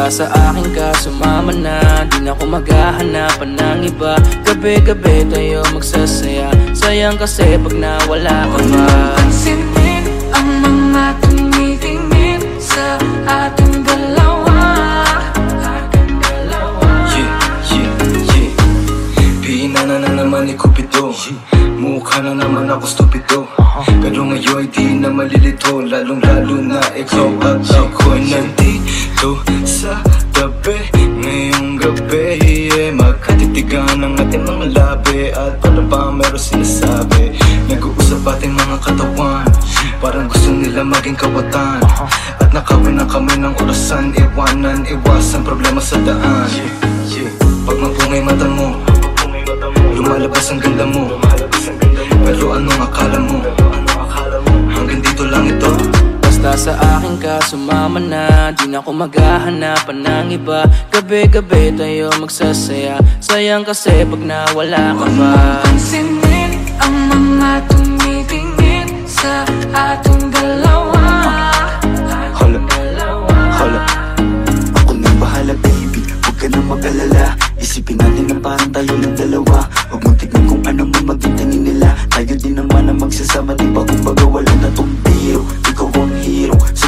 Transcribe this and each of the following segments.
Basta sa akin ka sumama na Di na ako maghahanap ng iba. Gabi-gabi tayo magsasaya. Sayang kasi pag nawala ka ba Pansinin ang mga tumitingin sa ating dalawa. Ating dalawa. Yeah, yeah, yeah. Pinana na naman ni Cupido. Mukha na naman ako stupido. Pero ngayon di na malilito. Lalong lalo na ikaw at ako'y nandito sa tabi Ngayong gabi yeah, Magkatitigan ang ating mga labi. At para ba meron sinasabi. Nag-uusap ating mga katawan. Parang gusto nila maging kawatan. At nakawin na kami ng orasan. Iwanan, iwasan problema sa daan. Pag mapungay mata mo Lumalabas ang ganda mo sumama na Di na ako maghahanapan ng iba. Gabi-gabi tayo magsasaya. Sayang kasi pag nawala ka ba Pansinin ang mga tumitingin sa ating dalawa. Hala, hala. Ako nang bahala baby. Huwag ka nang mag-alala. Isipin natin na parang tayo ng dalawa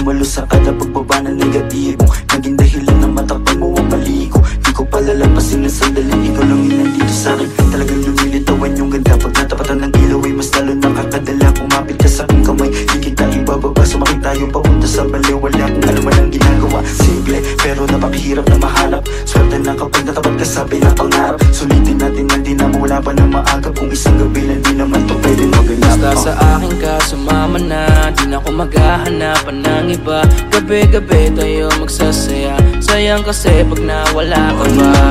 Sumalo sa kada pagbaba ng negatibo. Naging dahilan na matakpan mo ang mali ko Di ko palalampasin ng sandali. Ikaw lang yung nandito sa akin. Talagang lumilitawan yung ganda. Pag natapatan ng ilaw ay mas lalo nakakadala. Kumapit ka sa aking kamay. Di kita ibababa. Sumakit tayo papunta sa baliw. Wala kang alam ang ginagawa. Simple pero napakahirap na mahanap Swerte na kapag natapat ka sa bilang pangarap Sulitin natin na di na pa ng maagap Kung isang gabi lang di naman Basta sa akin ka sumama na Di na ako maghahanapan ng iba. Gabi-gabi tayo magsasaya. Sayang kasi pag nawala ka ba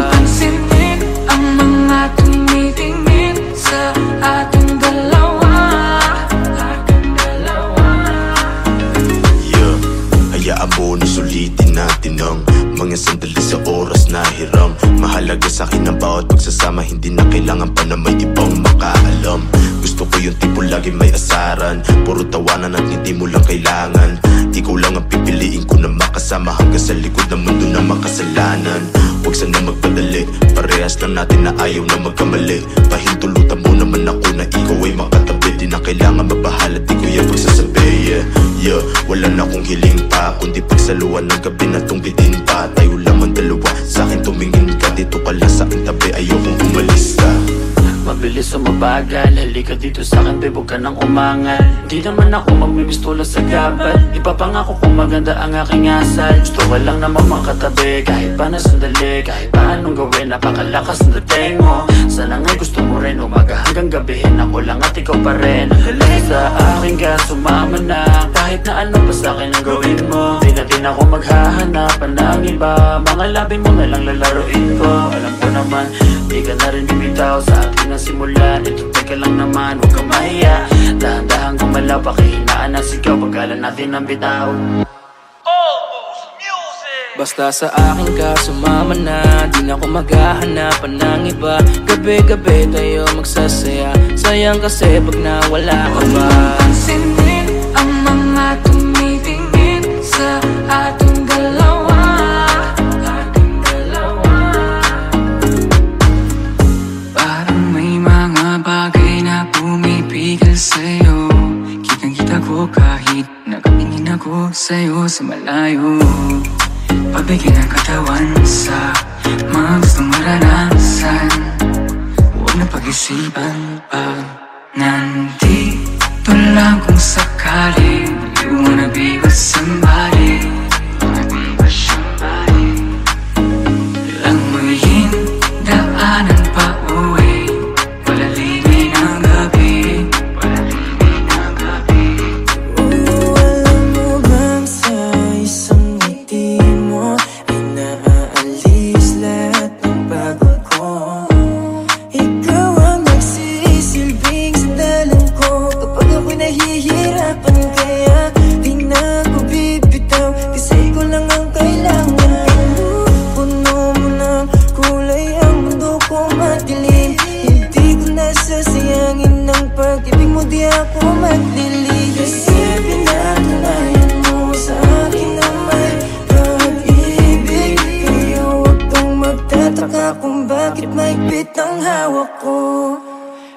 na sulitin natin ang mga sandali sa oras na hiram. Mahalaga sa akin ang bawat pagsasama Hindi na kailangan pa na may ibang makaalam. Gusto ko yung tipo lagi may asaran Puro tawanan at hindi mo lang kailangan. Ikaw lang ang pipiliin ko na makasama Hanggang sa likod ng mundo na makasalanan. Huwag sana magpadali Parehas lang natin na ayaw na magkamali. Pahintulutan mo naman ako na ikaw ay makatabi Di na kailangan mabahala Di ko yan pagsasabi yeah, yeah Wala na akong hiling pa Kundi pagsaluan ng gabi na tong bitin pa Tayo lamang dalawa. Sa akin tumingin ka Dito ka lang sa aking tabi Ayokong umalis ka. Mabilis o mabagal Halika dito sa akin, babe, huwag ka nang umangal. Di naman ako magmimistola sa gabal. Ipapangako kung maganda ang aking asal. Gusto ko lang naman makatabi Kahit pa na sandali Kahit pa anong gawin Napakalakas ng dating mo. Sana nga'y gusto mo rin Umaga hanggang gabihin Ako lang at ikaw pa rin. Halika sa akin ka Sumama na Kahit na ano pa sa akin ang gawin mo Di na din ako maghahanapan ng iba. Mga labi mo na lang lalaroin ko. Alam ko naman Di ka na rin bibitaw sa akin na simulan Ito teka lang naman, huwag kang mahiya. Dahan-dahan gumalaw, pakihinaan ang sigaw. Pagkala natin ang bitaw. Basta sa akin ka sumama na Di na ako maghahanapan ng iba Gabi-gabi tayo magsasaya. Sayang kasi pag nawala ka ba Pansinin ang mga tumitingin sa ating dalawa Ating dalawa Parang may mga bagay na pumipigil sa'yo. Kitang kita ko kahit nakatingin ako sa'yo sa malayo. Pabigyan ng katawan sa mga gustong maranasan. Huwag na pag-isipan pag nandito lang kung sakaling You wanna be with somebody ako magliligas Isipin na tunayan sa akin naman Pag-ibig. Kayo wag magtataka kung bakit may bit ang hawak ko.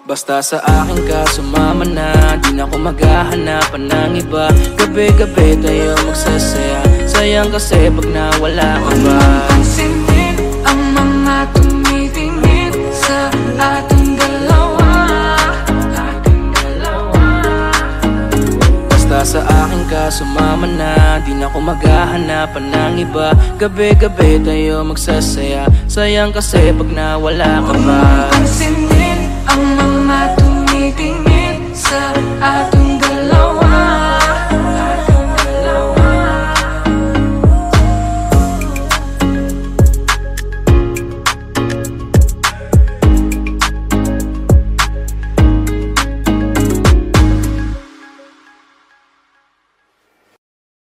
Basta sa akin ka sumama na. Di na ako maghahanapan ng iba. Gabi-gabi tayo magsasaya. Sayang kasi pag nawala ka ba? Ang simit ang mga tumitingin sa atin. Sumama na Di na ako maghahanapan ng iba. Gabi-gabi tayo magsasaya Sayang kasi pag nawala ka ba? Pansinin ang mga tumitingin sa ating